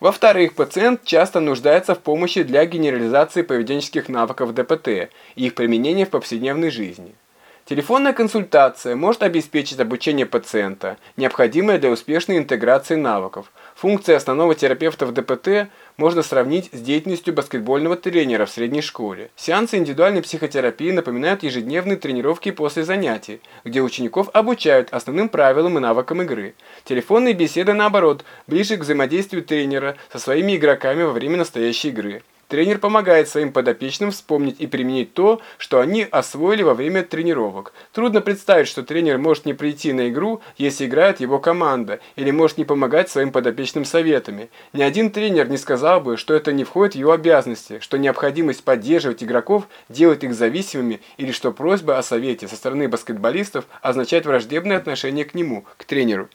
Во-вторых, пациент часто нуждается в помощи для генерализации поведенческих навыков ДПТ и их применения в повседневной жизни. Телефонная консультация может обеспечить обучение пациента, необходимое для успешной интеграции навыков. Функции основного терапевта в ДПТ можно сравнить с деятельностью баскетбольного тренера в средней школе. Сеансы индивидуальной психотерапии напоминают ежедневные тренировки после занятий, где учеников обучают основным правилам и навыкам игры. Телефонные беседы, наоборот, ближе к взаимодействию тренера со своими игроками во время настоящей игры. Тренер помогает своим подопечным вспомнить и применить то, что они освоили во время тренировок. Трудно представить, что тренер может не прийти на игру, если играет его команда, или может не помогать своим подопечным советами. Ни один тренер не сказал бы, что это не входит в его обязанности, что необходимость поддерживать игроков делает их зависимыми, или что просьба о совете со стороны баскетболистов означает враждебное отношение к нему, к тренеру.